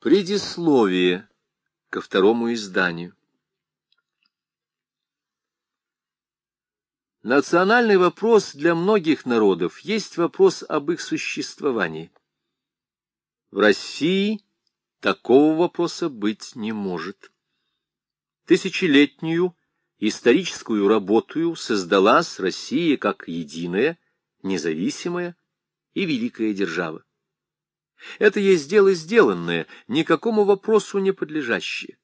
Предисловие ко второму изданию. Национальный вопрос для многих народов есть вопрос об их существовании. В России такого вопроса быть не может. Тысячелетнюю историческую работу создалась Россия как единая, независимая и великая держава. Это есть дело сделанное, никакому вопросу не подлежащее.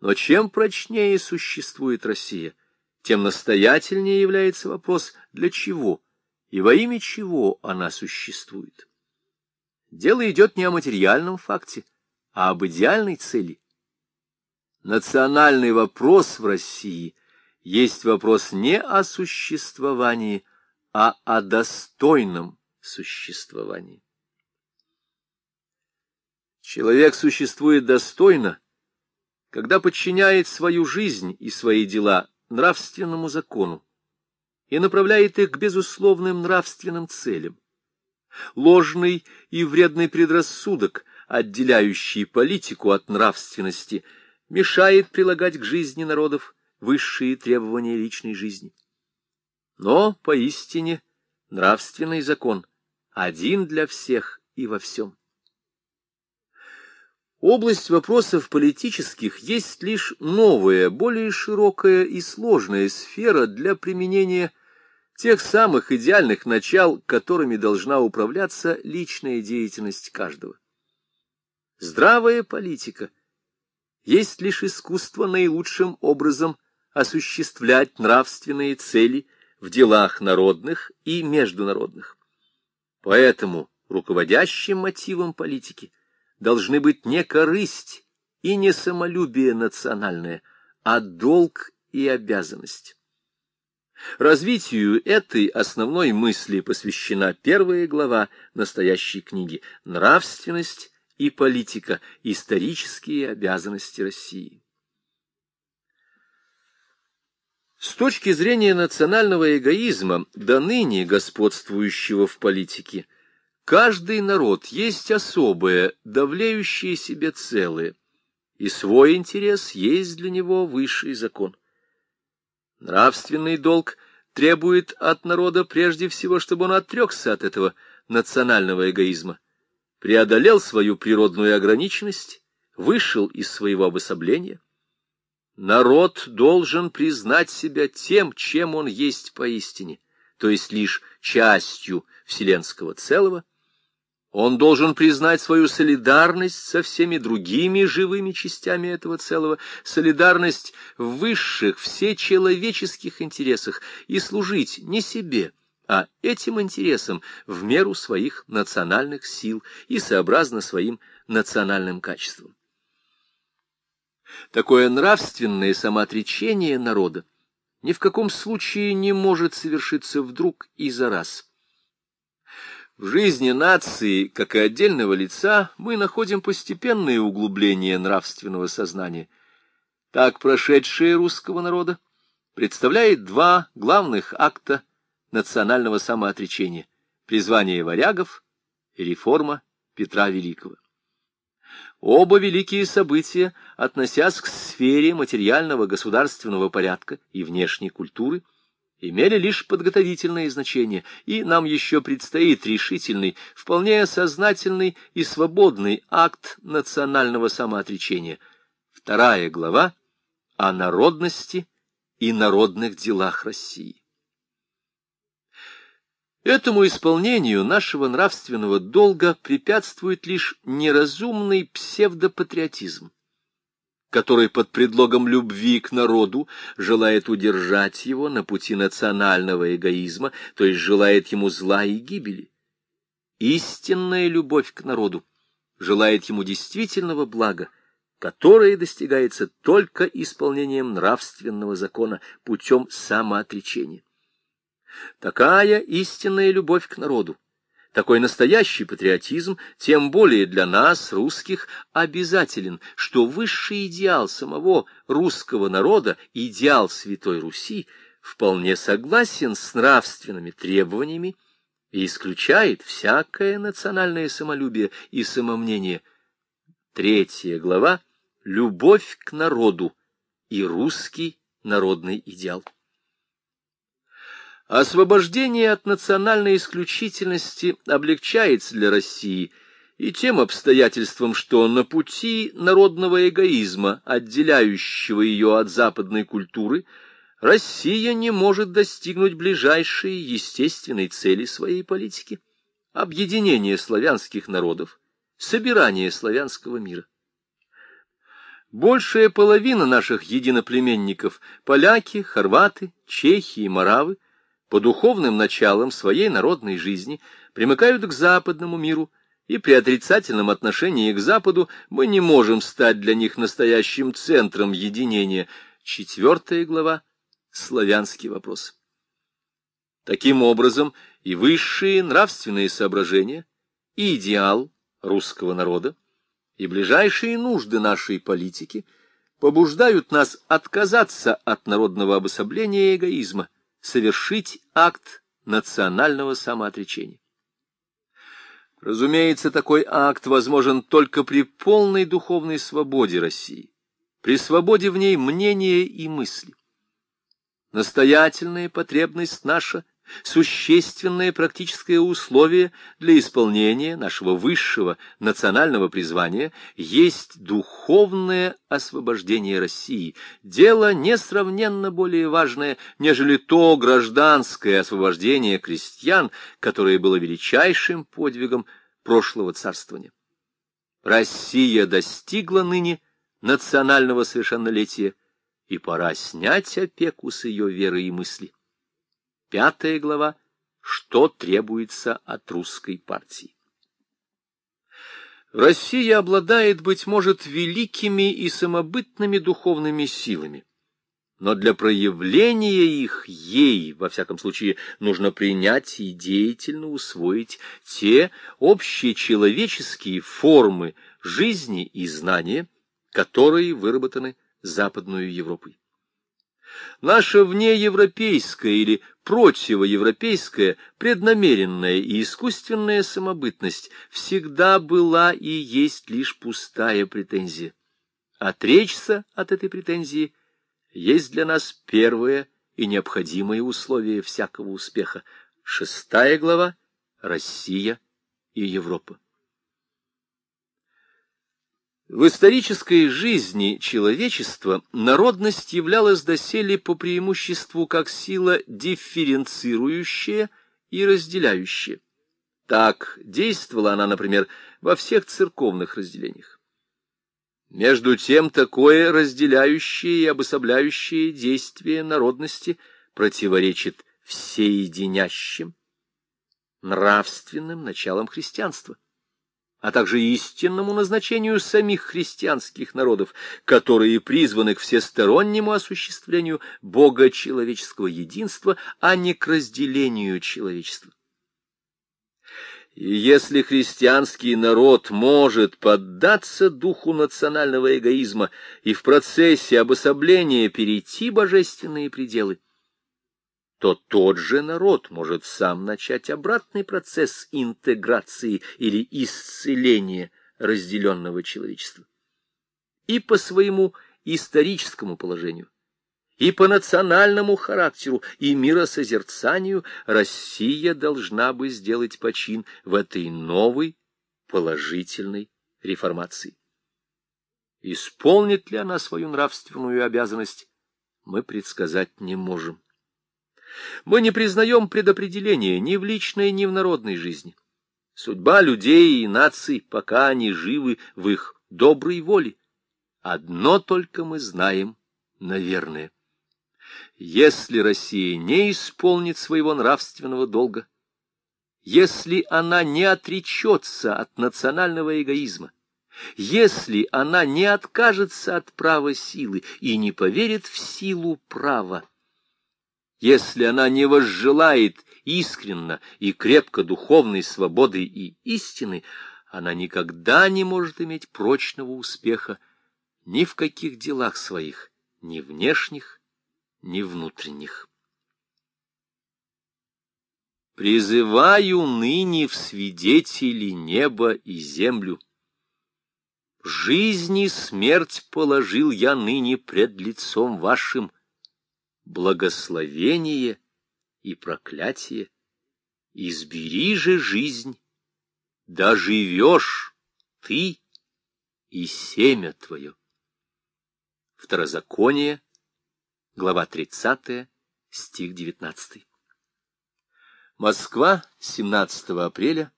Но чем прочнее существует Россия, тем настоятельнее является вопрос, для чего и во имя чего она существует. Дело идет не о материальном факте, а об идеальной цели. Национальный вопрос в России есть вопрос не о существовании, а о достойном существовании. Человек существует достойно, когда подчиняет свою жизнь и свои дела нравственному закону и направляет их к безусловным нравственным целям. Ложный и вредный предрассудок, отделяющий политику от нравственности, мешает прилагать к жизни народов высшие требования личной жизни. Но, поистине, нравственный закон один для всех и во всем. Область вопросов политических есть лишь новая, более широкая и сложная сфера для применения тех самых идеальных начал, которыми должна управляться личная деятельность каждого. Здравая политика есть лишь искусство наилучшим образом осуществлять нравственные цели в делах народных и международных. Поэтому руководящим мотивом политики должны быть не корысть и не самолюбие национальное, а долг и обязанность. Развитию этой основной мысли посвящена первая глава настоящей книги «Нравственность и политика. Исторические обязанности России». С точки зрения национального эгоизма, до ныне господствующего в политике, Каждый народ есть особое, давлеющее себе целое, и свой интерес есть для него высший закон. Нравственный долг требует от народа прежде всего, чтобы он отрекся от этого национального эгоизма, преодолел свою природную ограниченность, вышел из своего обособления. Народ должен признать себя тем, чем он есть поистине, то есть лишь частью вселенского целого, он должен признать свою солидарность со всеми другими живыми частями этого целого, солидарность в высших всечеловеческих интересах и служить не себе, а этим интересам в меру своих национальных сил и сообразно своим национальным качествам. Такое нравственное самоотречение народа ни в каком случае не может совершиться вдруг и за раз. В жизни нации, как и отдельного лица, мы находим постепенное углубление нравственного сознания. Так прошедшее русского народа представляет два главных акта национального самоотречения — призвание варягов и реформа Петра Великого. Оба великие события, относясь к сфере материального государственного порядка и внешней культуры, — имели лишь подготовительное значение, и нам еще предстоит решительный, вполне сознательный и свободный акт национального самоотречения. Вторая глава о народности и народных делах России. Этому исполнению нашего нравственного долга препятствует лишь неразумный псевдопатриотизм который под предлогом любви к народу желает удержать его на пути национального эгоизма, то есть желает ему зла и гибели. Истинная любовь к народу желает ему действительного блага, которое достигается только исполнением нравственного закона путем самоотречения. Такая истинная любовь к народу такой настоящий патриотизм, тем более для нас, русских, обязателен, что высший идеал самого русского народа, идеал Святой Руси, вполне согласен с нравственными требованиями и исключает всякое национальное самолюбие и самомнение, Третья глава «Любовь к народу» и русский народный идеал. Освобождение от национальной исключительности облегчается для России и тем обстоятельством, что на пути народного эгоизма, отделяющего ее от западной культуры, Россия не может достигнуть ближайшей естественной цели своей политики — объединения славянских народов, собирания славянского мира. Большая половина наших единоплеменников — поляки, хорваты, чехи и моравы — по духовным началам своей народной жизни примыкают к западному миру, и при отрицательном отношении к Западу мы не можем стать для них настоящим центром единения. Четвертая глава — славянский вопрос. Таким образом, и высшие нравственные соображения, и идеал русского народа, и ближайшие нужды нашей политики побуждают нас отказаться от народного обособления и эгоизма, совершить акт национального самоотречения. Разумеется, такой акт возможен только при полной духовной свободе России, при свободе в ней мнения и мысли. Настоятельная потребность наша — существенное практическое условие для исполнения нашего высшего национального призвания есть духовное освобождение России, дело несравненно более важное, нежели то гражданское освобождение крестьян, которое было величайшим подвигом прошлого царствования. Россия достигла ныне национального совершеннолетия, и пора снять опеку с ее веры и мысли. Пятая глава. Что требуется от русской партии? Россия обладает, быть может, великими и самобытными духовными силами. Но для проявления их ей, во всяком случае, нужно принять и деятельно усвоить те общечеловеческие формы жизни и знания, которые выработаны Западной Европой. Наша внеевропейская или противоевропейская, преднамеренная и искусственная самобытность всегда была и есть лишь пустая претензия. Отречься от этой претензии есть для нас первое и необходимое условие всякого успеха. Шестая глава «Россия и Европа». В исторической жизни человечества народность являлась доселе по преимуществу как сила дифференцирующая и разделяющая. Так действовала она, например, во всех церковных разделениях. Между тем, такое разделяющее и обособляющее действие народности противоречит всеединящим нравственным началам христианства а также истинному назначению самих христианских народов, которые призваны к всестороннему осуществлению Бога-человеческого единства, а не к разделению человечества. И если христианский народ может поддаться духу национального эгоизма и в процессе обособления перейти божественные пределы, то тот же народ может сам начать обратный процесс интеграции или исцеления разделенного человечества. И по своему историческому положению, и по национальному характеру, и миросозерцанию Россия должна бы сделать почин в этой новой положительной реформации. Исполнит ли она свою нравственную обязанность, мы предсказать не можем. Мы не признаем предопределения ни в личной, ни в народной жизни. Судьба людей и наций, пока они живы в их доброй воле. Одно только мы знаем, наверное. Если Россия не исполнит своего нравственного долга, если она не отречется от национального эгоизма, если она не откажется от права силы и не поверит в силу права, если она не возжелает искренно и крепко духовной свободы и истины, она никогда не может иметь прочного успеха ни в каких делах своих, ни внешних, ни внутренних. Призываю ныне в свидетели небо и землю. Жизнь и смерть положил я ныне пред лицом вашим, благословение и проклятие. Избери же жизнь, да живешь ты и семя твое. Второзаконие, глава 30, стих 19. Москва, 17 апреля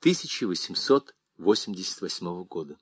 1888 года.